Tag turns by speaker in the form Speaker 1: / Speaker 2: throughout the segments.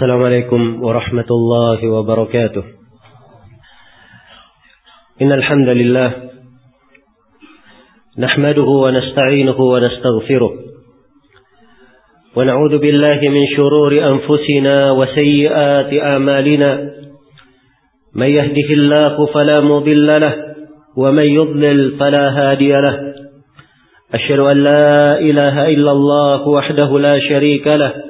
Speaker 1: السلام عليكم ورحمة الله وبركاته. إن الحمد لله نحمده ونستعينه ونستغفره ونعوذ بالله من شرور أنفسنا وسيئات أعمالنا. من يهده الله فلا مضل له ومن يضلل فلا هادي له. أشهد أن لا إله إلا الله وحده لا شريك له.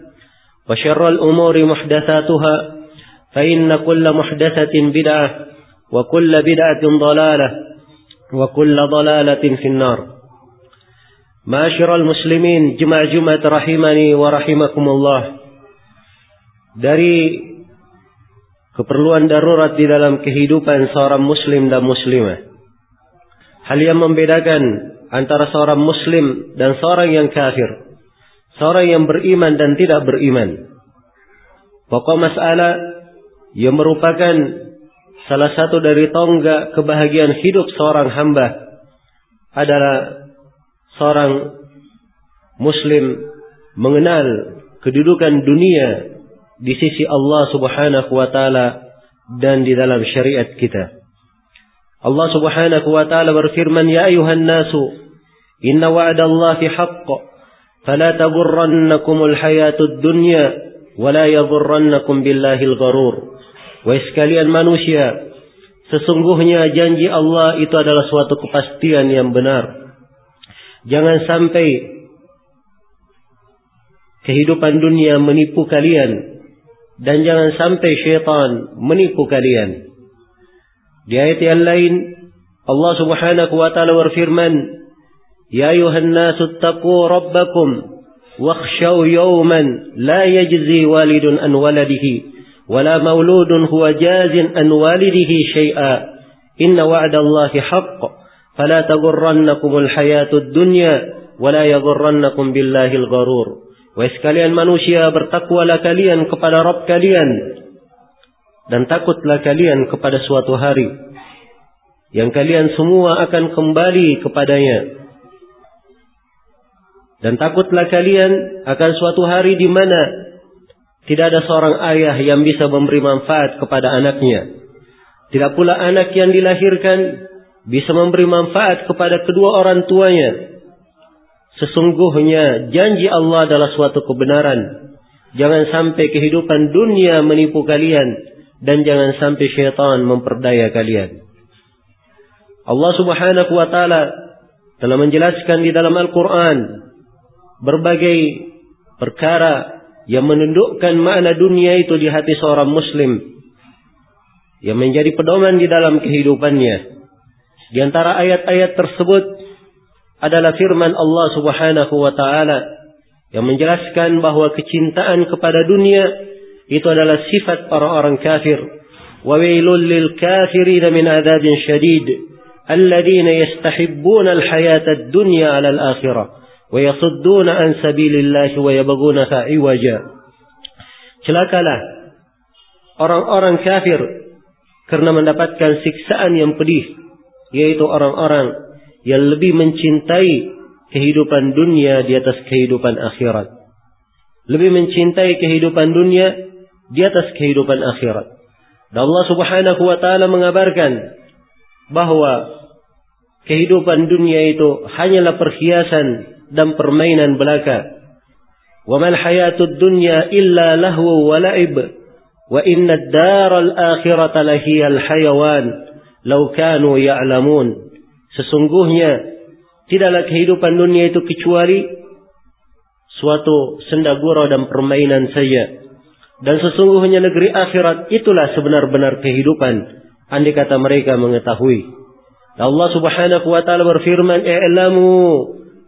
Speaker 1: وشر الأمور محدثاتها فإن كل محدثة بدعة وكل بدعة ضلالة وكل ضلالة في النار معاشر المسلمين جمع جمعة رحمني ورحمكم الله dari keperluan darurat di dalam kehidupan seorang muslim dan muslimah. Hal yang membedakan antara seorang muslim dan seorang yang kafir. Seorang yang beriman dan tidak beriman. Pokok masalah yang merupakan salah satu dari tonggak kebahagiaan hidup seorang hamba adalah seorang muslim mengenal kedudukan dunia di sisi Allah Subhanahu wa taala dan di dalam syariat kita. Allah Subhanahu wa taala berfirman, "Ya ayuhan nasu, inna wa'dallahi haqq, taghurrannakumul hayatud dunya wa la yaghurrannakum billahil gharur." Wahai sekalian sesungguhnya janji Allah itu adalah suatu kepastian yang benar. Jangan sampai kehidupan dunia menipu kalian dan jangan sampai syaitan menipu kalian. Di ayat yang lain Allah Subhanahu wa taala berfirman, "Ya ayuhan nasu taqu rabbakum wakhshaw yawman la yajzi walidun an waladihi wala mauludun huwa jazin an walidihi syai'a. Inna wa'dallahi haqq, fala taghurrannakumul hayatud dunya wala yaghurrannakum billahil gharur." Wahai sekalian manusia, bertakwalah kalian kepada Rabb kalian dan takutlah kalian kepada suatu hari yang kalian semua akan kembali kepadanya. Dan takutlah kalian akan suatu hari di mana tidak ada seorang ayah yang bisa memberi manfaat kepada anaknya. Tidak pula anak yang dilahirkan bisa memberi manfaat kepada kedua orang tuanya. Sesungguhnya janji Allah adalah suatu kebenaran. Jangan sampai kehidupan dunia menipu kalian dan jangan sampai syaitan memperdaya kalian. Allah Subhanahu wa taala telah menjelaskan di dalam Al-Qur'an berbagai perkara yang menundukkan makna dunia itu di hati seorang muslim yang menjadi pedoman di dalam kehidupannya. Di antara ayat-ayat tersebut adalah firman Allah Subhanahu wa taala yang menjelaskan bahwa kecintaan kepada dunia itu adalah sifat para orang kafir. Wa wailul lil kafirin min adzabin syadid alladziina yastahibbuna al-hayata ad-dunya 'ala al-akhirah yasudduna an sabilillahi wa yabghunaha 'iwaja. Celakalah orang-orang kafir karena mendapatkan siksaan yang pedih yaitu orang-orang yang lebih mencintai kehidupan dunia di atas kehidupan akhirat. Lebih mencintai kehidupan dunia di atas kehidupan akhirat. Dan Allah Subhanahu wa taala mengabarkan bahwa kehidupan dunia itu hanyalah perhiasan dan permainan belaka. Wa mal hayatud dunya illa lahu wa la'ib Wa inna ad-daral akhirata lahiyal hayawan law kanu ya'lamun. Sesungguhnya tidaklah kehidupan dunia itu kecuali suatu senda gurau dan permainan saja. Dan sesungguhnya negeri akhirat itulah sebenar-benar kehidupan. Andai kata mereka mengetahui. Allah subhanahu wa ta'ala berfirman, I'lamu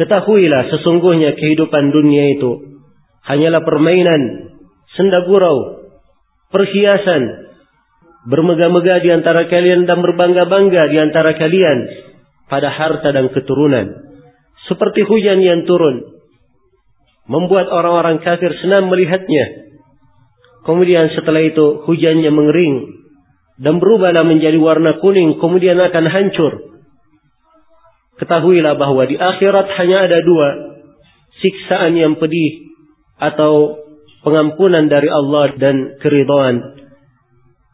Speaker 1: ketahuilah sesungguhnya kehidupan dunia itu hanyalah permainan senda gurau perhiasan bermegah-megah di antara kalian dan berbangga-bangga di antara kalian pada harta dan keturunan seperti hujan yang turun membuat orang-orang kafir senang melihatnya. Kemudian setelah itu hujannya mengering dan berubahlah menjadi warna kuning, kemudian akan hancur. Ketahuilah bahwa di akhirat hanya ada dua, siksaan yang pedih atau pengampunan dari Allah dan keridhaan.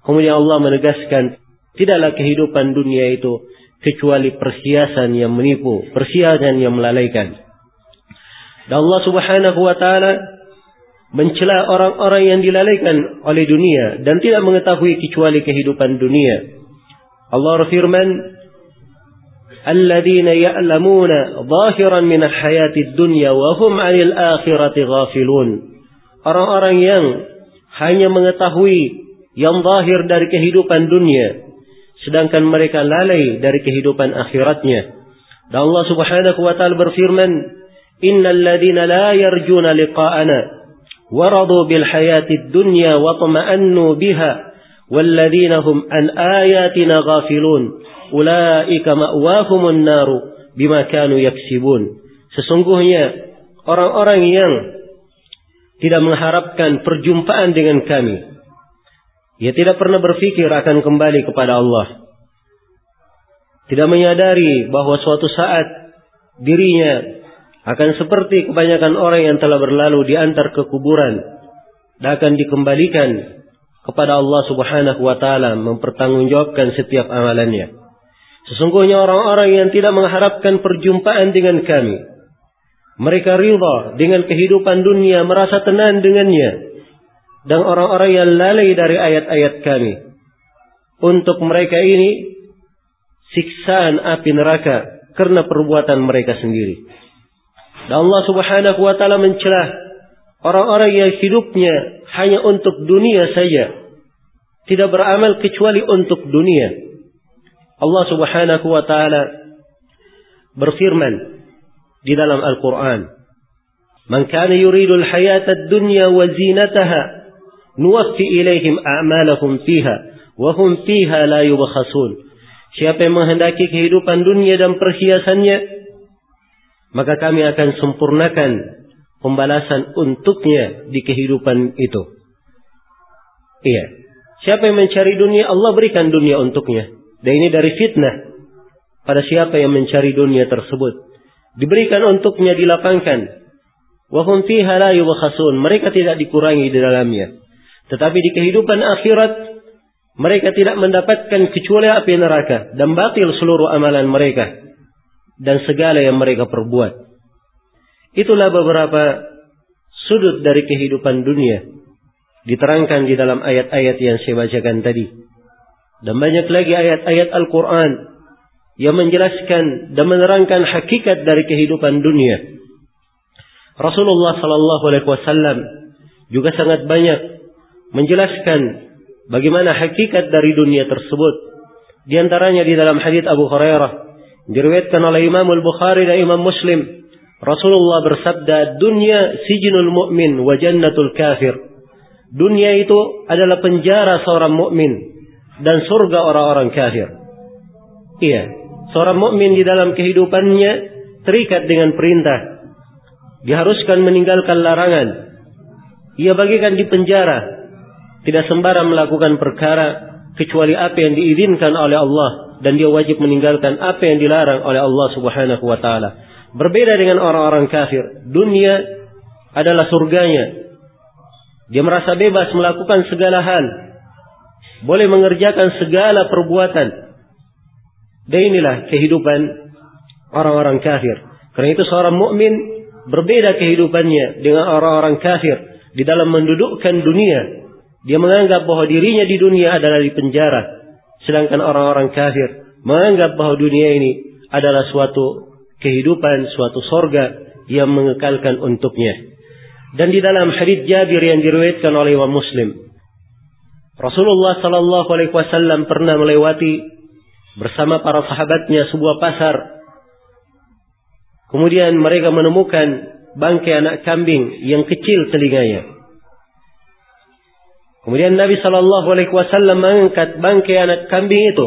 Speaker 1: Kemudian Allah menegaskan, tidaklah kehidupan dunia itu kecuali perhiasan yang menipu, perhiasan yang melalaikan. Dan Allah Subhanahu wa taala mencela orang-orang yang dilalaikan oleh dunia dan tidak mengetahui kecuali kehidupan dunia. Allah berfirman, الذين يألمون ظاهرا من الحياة الدنيا وهم عن الآخرة غافلون Orang-orang yang hanya mengetahui yang zahir dari kehidupan dunia sedangkan mereka lalai dari kehidupan akhiratnya. Dan Allah Subhanahu wa taala berfirman, "Innal ladzina la yarjuna liqa'ana waradu bil hayatid dunya wa tama'annu biha walladzina hum an ayatina ghafilun." ulaika ma'wahumun naru bima kanu yaksibun. Sesungguhnya orang-orang yang tidak mengharapkan perjumpaan dengan kami. Ia tidak pernah berpikir akan kembali kepada Allah. Tidak menyadari bahwa suatu saat dirinya akan seperti kebanyakan orang yang telah berlalu diantar ke kuburan, dan akan dikembalikan kepada Allah Subhanahu wa taala mempertanggungjawabkan setiap amalannya. Sesungguhnya orang-orang yang tidak mengharapkan perjumpaan dengan kami, mereka ridha dengan kehidupan dunia, merasa tenang dengannya. Dan orang-orang yang lalai dari ayat-ayat kami. Untuk mereka ini siksaan api neraka karena perbuatan mereka sendiri. Dan Allah Subhanahu wa taala mencela orang-orang yang hidupnya hanya untuk dunia saja. Tidak beramal kecuali untuk dunia. Allah Subhanahu wa taala berfirman di dalam Al-Qur'an, "Man kana yuridu al-hayata ad-dunya wa zinataha, nuwaffi ilaihim a'malahum fiha wa hum fiha la yubkhasun." Siapa yang menghendaki kehidupan dunia dan perhiasannya, maka kami akan sempurnakan pembalasan untuknya di kehidupan itu. Iya. Siapa yang mencari dunia, Allah berikan dunia untuknya. Dan ini dari fitnah pada siapa yang mencari dunia tersebut. Diberikan untuknya dilapangkan. Wahum fiha la yubkhasun. Mereka tidak dikurangi di dalamnya. Tetapi di kehidupan akhirat mereka tidak mendapatkan kecuali api neraka dan batil seluruh amalan mereka dan segala yang mereka perbuat. Itulah beberapa sudut dari kehidupan dunia diterangkan di dalam ayat-ayat yang saya bacakan tadi. Dan banyak lagi ayat-ayat Al-Quran yang menjelaskan dan menerangkan hakikat dari kehidupan dunia. Rasulullah Sallallahu Alaihi Wasallam juga sangat banyak menjelaskan bagaimana hakikat dari dunia tersebut. Di antaranya di dalam hadis Abu Hurairah Diriwayatkan oleh Imam Al-Bukhari dan Imam Muslim. Rasulullah bersabda, dunia sijinul mu'min wa jannatul kafir. Dunia itu adalah penjara seorang mukmin dan surga orang-orang kafir. Iya, seorang mukmin di dalam kehidupannya terikat dengan perintah. Diharuskan meninggalkan larangan. Ia bagikan di penjara. Tidak sembarang melakukan perkara kecuali apa yang diizinkan oleh Allah dan dia wajib meninggalkan apa yang dilarang oleh Allah Subhanahu wa taala. Berbeda dengan orang-orang kafir, dunia adalah surganya. Dia merasa bebas melakukan segala hal. Boleh mengerjakan segala perbuatan. Dan inilah kehidupan orang-orang kafir. Karena itu seorang mukmin berbeda kehidupannya dengan orang-orang kafir di dalam mendudukkan dunia dia menganggap bahwa dirinya di dunia adalah di penjara. Sedangkan orang-orang kafir menganggap bahwa dunia ini adalah suatu kehidupan, suatu sorga yang mengekalkan untuknya. Dan di dalam hadis Jabir yang diriwayatkan oleh Imam Muslim, Rasulullah Sallallahu Alaihi Wasallam pernah melewati bersama para sahabatnya sebuah pasar. Kemudian mereka menemukan bangkai anak kambing yang kecil telinganya. Kemudian Nabi Shallallahu Alaihi Wasallam mengangkat bangkai anak kambing itu.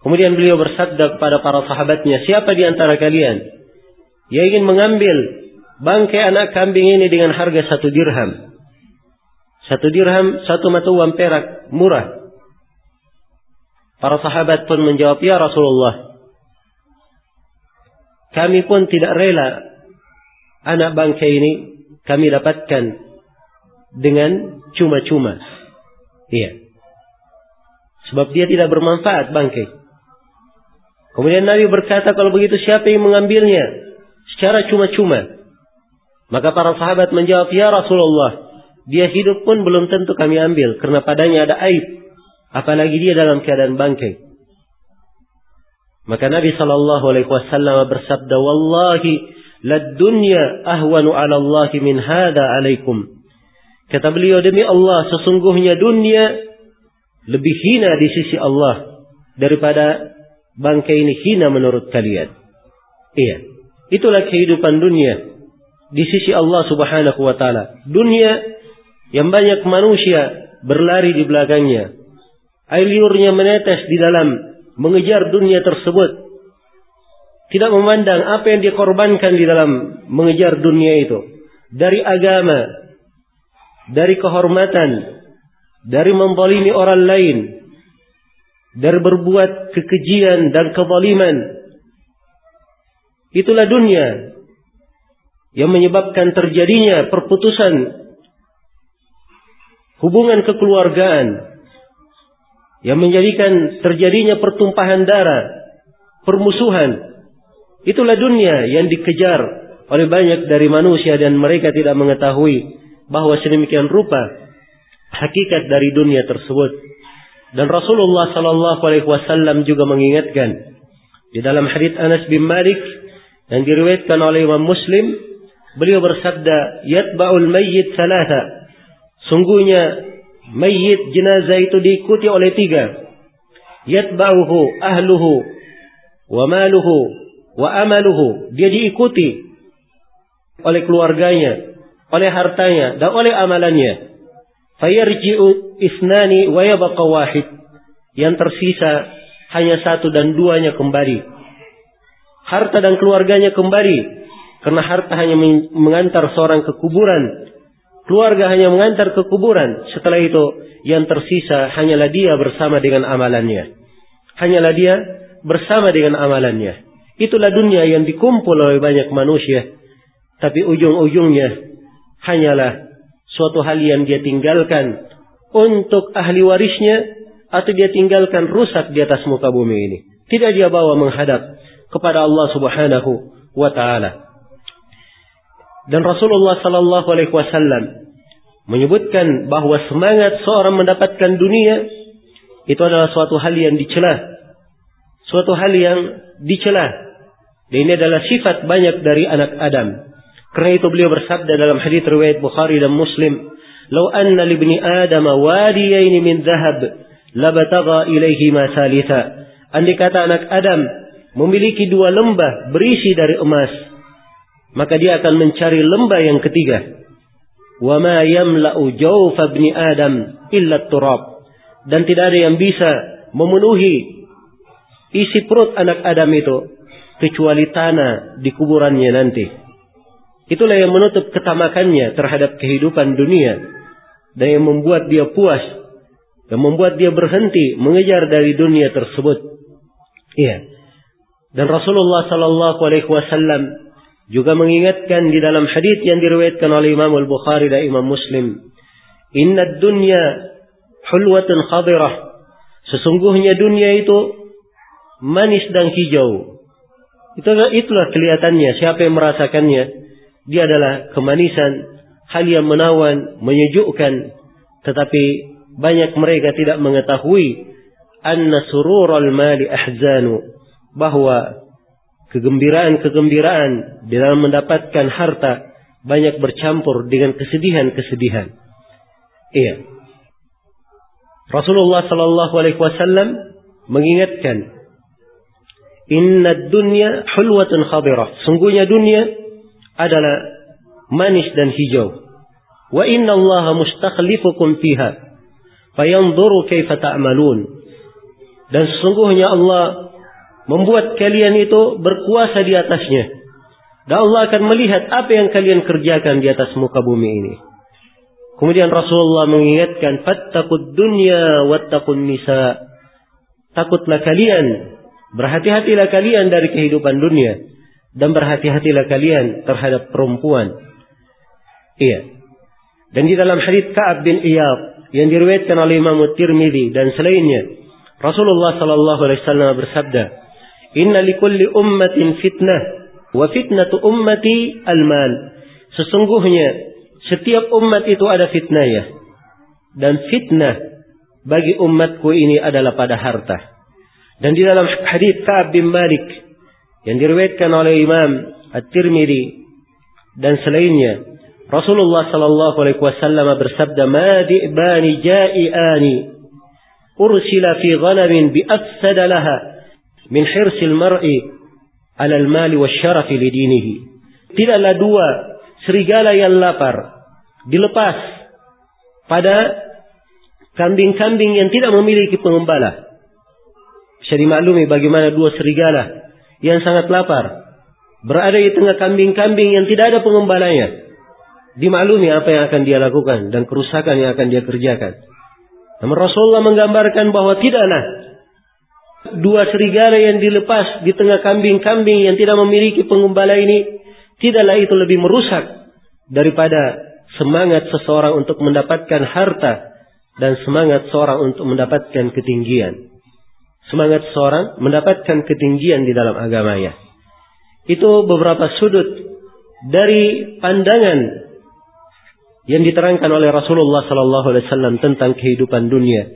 Speaker 1: Kemudian beliau bersabda kepada para sahabatnya, siapa di antara kalian yang ingin mengambil bangkai anak kambing ini dengan harga satu dirham? Satu dirham, satu mata uang perak, murah. Para sahabat pun menjawab, ya Rasulullah, kami pun tidak rela anak bangkai ini kami dapatkan dengan cuma-cuma. Iya. Sebab dia tidak bermanfaat bangkai. Kemudian Nabi berkata kalau begitu siapa yang mengambilnya secara cuma-cuma? Maka para sahabat menjawab, "Ya Rasulullah, dia hidup pun belum tentu kami ambil karena padanya ada aib, apalagi dia dalam keadaan bangkai." Maka Nabi sallallahu alaihi wasallam bersabda, "Wallahi lad dunya ahwanu 'ala Allah min hada 'alaikum." Kata beliau demi Allah sesungguhnya dunia lebih hina di sisi Allah daripada bangkai ini hina menurut kalian. Iya. Itulah kehidupan dunia di sisi Allah Subhanahu wa taala. Dunia yang banyak manusia berlari di belakangnya. Air liurnya menetes di dalam mengejar dunia tersebut. Tidak memandang apa yang dikorbankan di dalam mengejar dunia itu. Dari agama, dari kehormatan, dari membalimi orang lain, dari berbuat kekejian dan kezaliman. Itulah dunia yang menyebabkan terjadinya perputusan hubungan kekeluargaan yang menjadikan terjadinya pertumpahan darah, permusuhan. Itulah dunia yang dikejar oleh banyak dari manusia dan mereka tidak mengetahui bahwa sedemikian rupa hakikat dari dunia tersebut. Dan Rasulullah sallallahu alaihi wasallam juga mengingatkan di dalam hadis Anas bin Malik yang diriwayatkan oleh Imam Muslim, beliau bersabda, "Yatba'ul mayyit thalatha." Sungguhnya mayit jenazah itu diikuti oleh tiga. Yatba'uhu ahluhu wa maluhu wa amaluhu. Dia diikuti oleh keluarganya, oleh hartanya dan oleh amalannya. Fayarji'u isnani wa yabqa wahid. Yang tersisa hanya satu dan duanya kembali. Harta dan keluarganya kembali. Karena harta hanya mengantar seorang ke kuburan. Keluarga hanya mengantar ke kuburan. Setelah itu yang tersisa hanyalah dia bersama dengan amalannya. Hanyalah dia bersama dengan amalannya. Itulah dunia yang dikumpul oleh banyak manusia. Tapi ujung-ujungnya hanyalah suatu hal yang dia tinggalkan untuk ahli warisnya atau dia tinggalkan rusak di atas muka bumi ini. Tidak dia bawa menghadap kepada Allah Subhanahu wa taala. Dan Rasulullah sallallahu alaihi wasallam menyebutkan bahwa semangat seorang mendapatkan dunia itu adalah suatu hal yang dicela. Suatu hal yang dicela. Dan ini adalah sifat banyak dari anak Adam. Karena itu beliau bersabda dalam hadis riwayat Bukhari dan Muslim, "Lau anna libni Adam wadiyain min dhahab, labataga ilaihi ma salitha." Andai kata anak Adam memiliki dua lembah berisi dari emas, maka dia akan mencari lembah yang ketiga. Wa ma yamla'u jawfa ibni Adam illa turab. Dan tidak ada yang bisa memenuhi isi perut anak Adam itu kecuali tanah di kuburannya nanti. Itulah yang menutup ketamakannya terhadap kehidupan dunia dan yang membuat dia puas yang membuat dia berhenti mengejar dari dunia tersebut. Iya. Dan Rasulullah sallallahu alaihi wasallam juga mengingatkan di dalam hadis yang diriwayatkan oleh Imam Al-Bukhari dan Imam Muslim, "Inna dunya hulwatun khadirah." Sesungguhnya dunia itu manis dan hijau. Itulah, itulah kelihatannya. Siapa yang merasakannya, dia adalah kemanisan, hal yang menawan, menyejukkan. Tetapi banyak mereka tidak mengetahui anna surural mali ahzanu bahwa kegembiraan-kegembiraan dalam mendapatkan harta banyak bercampur dengan kesedihan-kesedihan. Iya. Rasulullah Shallallahu Alaihi Wasallam mengingatkan, Inna dunya hulwatun khabirah. Sungguhnya dunia adalah manis dan hijau. Wa inna Allah mustakhlifukum fiha. Fayanzuru kaifa ta'malun. Dan sesungguhnya Allah membuat kalian itu berkuasa di atasnya. Dan Allah akan melihat apa yang kalian kerjakan di atas muka bumi ini. Kemudian Rasulullah mengingatkan, Fattakud dunya wattakun nisa. Takutlah kalian, berhati-hatilah kalian dari kehidupan dunia. Dan berhati-hatilah kalian terhadap perempuan. Iya. Dan di dalam hadis Ka'ab bin Iyad yang diriwayatkan oleh Imam Tirmidzi dan selainnya, Rasulullah sallallahu alaihi wasallam bersabda, Inna likulli ummatin fitnah wa fitnatu ummati al-mal. Sesungguhnya setiap umat itu ada fitnah ya. Dan fitnah bagi umatku ini adalah pada harta. Dan di dalam hadis Ka'ab bin Malik yang diriwayatkan oleh Imam At-Tirmidzi dan selainnya Rasulullah sallallahu alaihi wasallam bersabda ma di'bani ja'iani ursila fi ghanamin bi afsada laha min hirsil mar'i alal mali wasyarafi lidinihi. Tidaklah dua serigala yang lapar dilepas pada kambing-kambing yang tidak memiliki pengembala. Bisa dimaklumi bagaimana dua serigala yang sangat lapar berada di tengah kambing-kambing yang tidak ada pengembalanya. Dimaklumi apa yang akan dia lakukan dan kerusakan yang akan dia kerjakan. Namun Rasulullah menggambarkan bahwa tidaklah dua serigala yang dilepas di tengah kambing-kambing yang tidak memiliki pengembala ini, tidaklah itu lebih merusak daripada semangat seseorang untuk mendapatkan harta dan semangat seorang untuk mendapatkan ketinggian. Semangat seorang mendapatkan ketinggian di dalam agamanya. Itu beberapa sudut dari pandangan yang diterangkan oleh Rasulullah sallallahu alaihi wasallam tentang kehidupan dunia.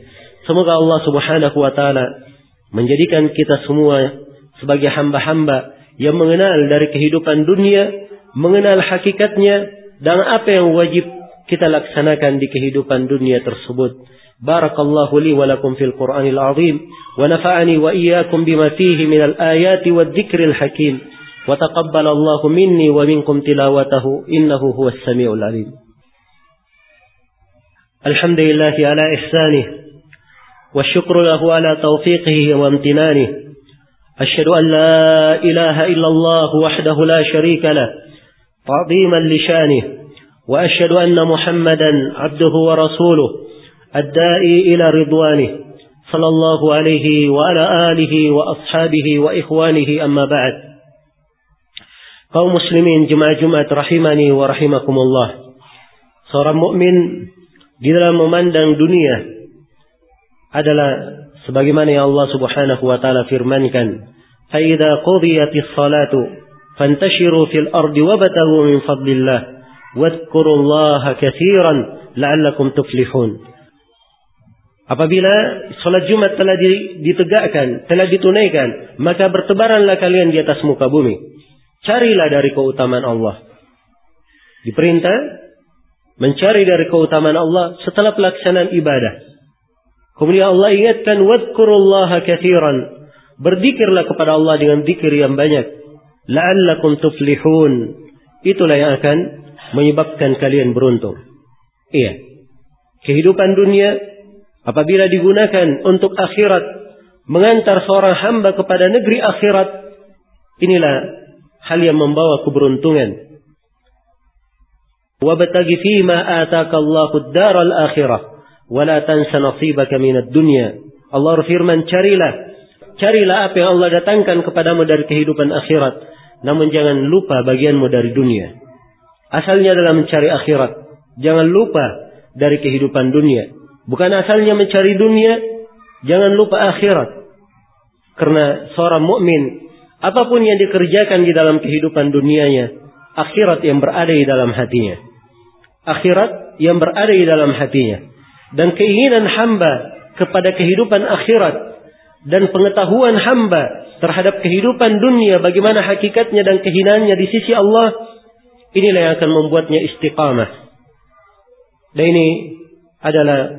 Speaker 1: Semoga Allah Subhanahu wa taala menjadikan kita semua sebagai hamba-hamba yang mengenal dari kehidupan dunia, mengenal hakikatnya dan apa yang wajib kita laksanakan di kehidupan dunia tersebut. Barakallahu li wa lakum fil Qur'anil azim wa nafa'ani wa iyyakum bima fihi minal ayati wad dzikril hakim wa taqabbalallahu minni wa minkum tilawatahu innahu huwas samiul alim. Alhamdulillah ala والشكر له على توفيقه وامتنانه. أشهد أن لا إله إلا الله وحده لا شريك له تعظيما لشانه وأشهد أن محمدا عبده ورسوله الدائي إلى رضوانه صلى الله عليه وعلى آله وأصحابه وإخوانه أما بعد. قوم مسلمين جمع جمعة رحمني ورحمكم الله. Seorang mukmin di dalam memandang dunia adalah sebagaimana yang Allah Subhanahu wa taala firmankan, "Fa idza qudiyatis salatu fantashiru fil ardi wabtaghu min fadlillah wadhkurullaha katsiran la'allakum tuflihun." Apabila salat Jumat telah ditegakkan, telah ditunaikan, maka bertebaranlah kalian di atas muka bumi. Carilah dari keutamaan Allah. Diperintah mencari dari keutamaan Allah setelah pelaksanaan ibadah. Kemudian Allah ingatkan wadkurullaha katsiran. Berzikirlah kepada Allah dengan zikir yang banyak. La'allakum tuflihun. Itulah yang akan menyebabkan kalian beruntung. Iya. Kehidupan dunia apabila digunakan untuk akhirat mengantar seorang hamba kepada negeri akhirat inilah hal yang membawa keberuntungan. Wabtagi fima ataka Allahu ad-daral akhirah wala tansa nasibaka minad dunya. Allah berfirman, carilah carilah apa yang Allah datangkan kepadamu dari kehidupan akhirat, namun jangan lupa bagianmu dari dunia. Asalnya adalah mencari akhirat. Jangan lupa dari kehidupan dunia. Bukan asalnya mencari dunia, jangan lupa akhirat. Karena seorang mukmin apa pun yang dikerjakan di dalam kehidupan dunianya, akhirat yang berada di dalam hatinya. Akhirat yang berada di dalam hatinya dan keinginan hamba kepada kehidupan akhirat. Dan pengetahuan hamba terhadap kehidupan dunia bagaimana hakikatnya dan kehinanya di sisi Allah inilah yang akan membuatnya istiqamah. Dan ini adalah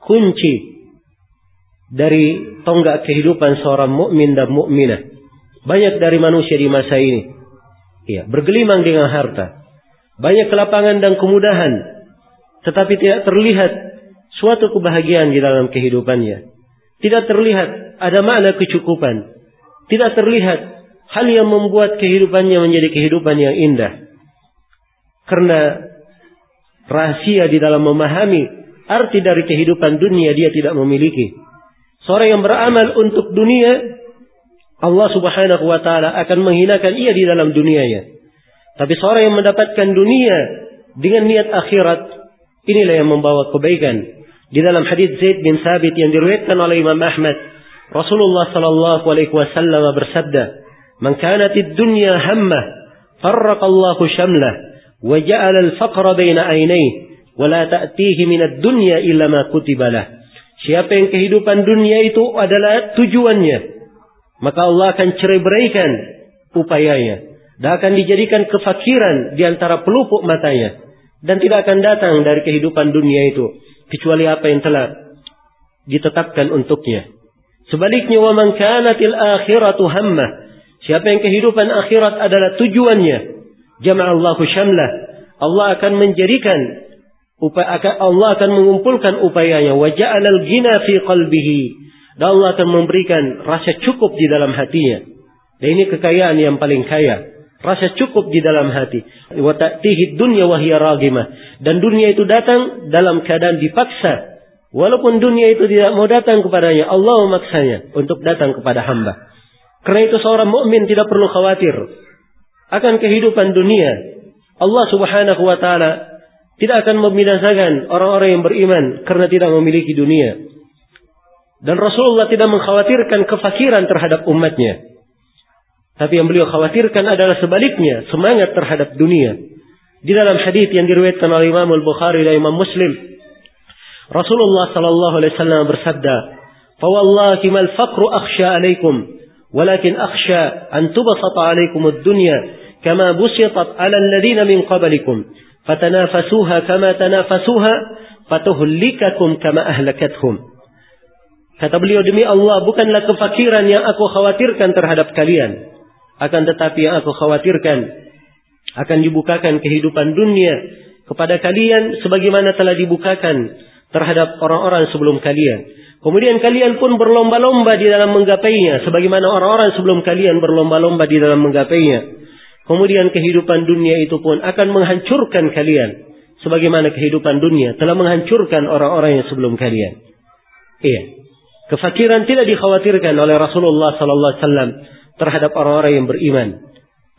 Speaker 1: kunci dari tonggak kehidupan seorang mukmin dan mukminah. Banyak dari manusia di masa ini. Ya bergelimang dengan harta. Banyak kelapangan dan kemudahan. Tetapi tidak terlihat suatu kebahagiaan di dalam kehidupannya. Tidak terlihat ada makna kecukupan. Tidak terlihat hal yang membuat kehidupannya menjadi kehidupan yang indah. Karena rahasia di dalam memahami arti dari kehidupan dunia dia tidak memiliki. Seorang yang beramal untuk dunia, Allah subhanahu wa ta'ala akan menghinakan ia di dalam dunianya. Tapi seorang yang mendapatkan dunia dengan niat akhirat, inilah yang membawa kebaikan di dalam hadis Zaid bin Sabit yang diriwayatkan oleh Imam Ahmad, Rasulullah sallallahu alaihi wasallam bersabda, "Man kanatid dunya hammah, farraqa Allahu shamlah, wa ja'ala al-faqra baina aynayhi, wa la ta'tihi min ad-dunya illa ma kutiba lah." Siapa yang kehidupan dunia itu adalah tujuannya, maka Allah akan cerai-beraikan upayanya. Dan akan dijadikan kefakiran di antara pelupuk matanya. Dan tidak akan datang dari kehidupan dunia itu kecuali apa yang telah ditetapkan untuknya. Sebaliknya wa man kanatil akhiratu hamma. Siapa yang kehidupan akhirat adalah tujuannya, jama'allahu syamlah. Allah akan menjadikan Allah akan mengumpulkan upayanya wa ja'alal ghina fi qalbihi. Dan Allah akan memberikan rasa cukup di dalam hatinya. Dan ini kekayaan yang paling kaya. Rasa cukup di dalam hati. Wa dunya wa hiya. Dan dunia itu datang dalam keadaan dipaksa. Walaupun dunia itu tidak mau datang kepadanya, Allah memaksanya untuk datang kepada hamba. Karena itu seorang mukmin tidak perlu khawatir akan kehidupan dunia. Allah Subhanahu wa taala tidak akan membinasakan orang-orang yang beriman karena tidak memiliki dunia. Dan Rasulullah tidak mengkhawatirkan kefakiran terhadap umatnya. Tapi yang beliau khawatirkan adalah sebaliknya, semangat terhadap dunia. Di dalam hadis yang diriwayatkan oleh Imam Al-Bukhari dan Imam Muslim, Rasulullah sallallahu alaihi wasallam bersabda, "Fa wallahi mal faqru akhsha alaikum, walakin akhsha an tubsata alaikum ad-dunya kama busitat 'ala alladhina min qablikum, fatanafasuha kama tanafasuha, fatuhlikakum kama ahlakathum." Kata beliau demi Allah bukanlah kefakiran yang aku khawatirkan terhadap kalian akan tetapi yang aku khawatirkan akan dibukakan kehidupan dunia kepada kalian sebagaimana telah dibukakan terhadap orang-orang sebelum kalian. Kemudian kalian pun berlomba-lomba di dalam menggapainya sebagaimana orang-orang sebelum kalian berlomba-lomba di dalam menggapainya. Kemudian kehidupan dunia itu pun akan menghancurkan kalian sebagaimana kehidupan dunia telah menghancurkan orang-orang yang sebelum kalian. Iya. Kefakiran tidak dikhawatirkan oleh Rasulullah sallallahu alaihi wasallam terhadap orang-orang yang beriman.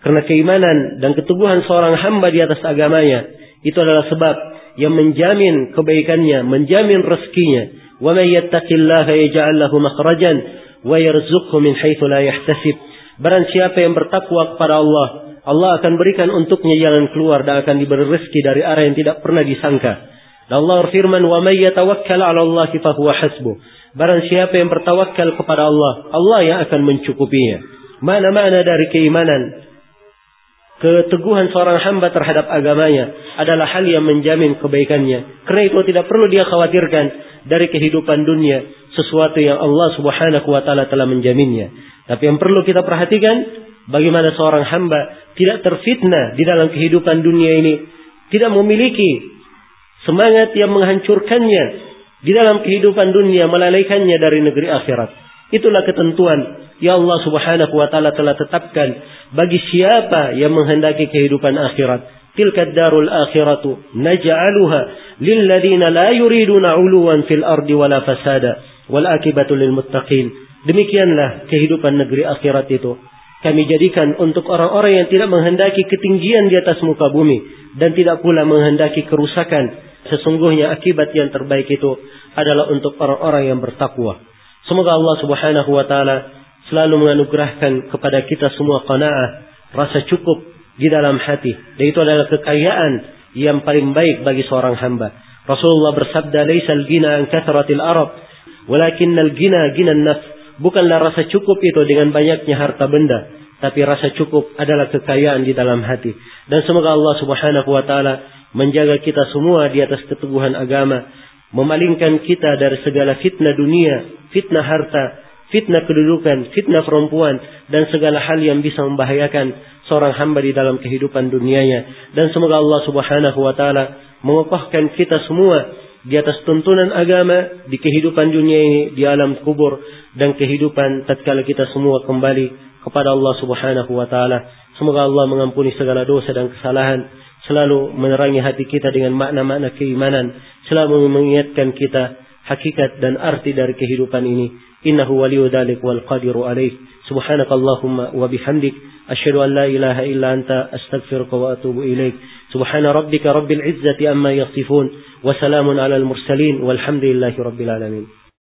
Speaker 1: Karena keimanan dan keteguhan seorang hamba di atas agamanya itu adalah sebab yang menjamin kebaikannya, menjamin rezekinya. Wa may yattaqillaha yaj'al lahu makhrajan wa yarzuqhu min haitsu la yahtasib. Barang siapa yang bertakwa kepada Allah, Allah akan berikan untuknya jalan keluar dan akan diberi rezeki dari arah yang tidak pernah disangka. Dan Allah berfirman, "Wa may yatawakkal 'ala Allah fa huwa hasbuh." Barang siapa yang bertawakal kepada Allah, Allah yang akan mencukupinya. Mana-mana dari keimanan, keteguhan seorang hamba terhadap agamanya adalah hal yang menjamin kebaikannya. Karena itu tidak perlu dia khawatirkan dari kehidupan dunia sesuatu yang Allah Subhanahu wa taala telah menjaminnya. Tapi yang perlu kita perhatikan bagaimana seorang hamba tidak terfitnah di dalam kehidupan dunia ini, tidak memiliki semangat yang menghancurkannya di dalam kehidupan dunia melalaikannya dari negeri akhirat. Itulah ketentuan Ya Allah subhanahu wa ta'ala telah tetapkan bagi siapa yang menghendaki kehidupan akhirat. tilka darul akhiratu naj'aluha lil ladzina la yuriduna 'uluwan fil ardi wala fasada wal akibatu lil muttaqin. Demikianlah kehidupan negeri akhirat itu. Kami jadikan untuk orang-orang yang tidak menghendaki ketinggian di atas muka bumi dan tidak pula menghendaki kerusakan. Sesungguhnya akibat yang terbaik itu adalah untuk orang-orang yang bertakwa semoga Allah Subhanahu wa taala selalu menganugerahkan kepada kita semua qanaah rasa cukup di dalam hati. Dan itu adalah kekayaan yang paling baik bagi seorang hamba. Rasulullah bersabda, "Laisal gina an kathratil arab, walakinnal gina gina nafs." Bukanlah rasa cukup itu dengan banyaknya harta benda, tapi rasa cukup adalah kekayaan di dalam hati. Dan semoga Allah Subhanahu wa taala menjaga kita semua di atas keteguhan agama, memalingkan kita dari segala fitnah dunia, fitnah harta, fitnah kedudukan, fitnah perempuan, dan segala hal yang bisa membahayakan seorang hamba di dalam kehidupan dunianya. Dan semoga Allah subhanahu wa ta'ala mengokohkan kita semua di atas tuntunan agama di kehidupan dunia ini, di alam kubur, dan kehidupan tatkala kita semua kembali kepada Allah subhanahu wa ta'ala. Semoga Allah mengampuni segala dosa dan kesalahan, selalu menerangi hati kita dengan makna-makna keimanan, selalu mengingatkan kita hakikat dan arti dari kehidupan ini. Innahu waliyu dhalik wal qadiru alaih. Subhanakallahumma wa bihamdik. Asyadu an la ilaha illa anta astaghfiruka wa atubu ilaih. Subhana rabbika rabbil izzati amma yasifun. Wa salamun ala al-mursalin. Walhamdulillahi rabbil alamin.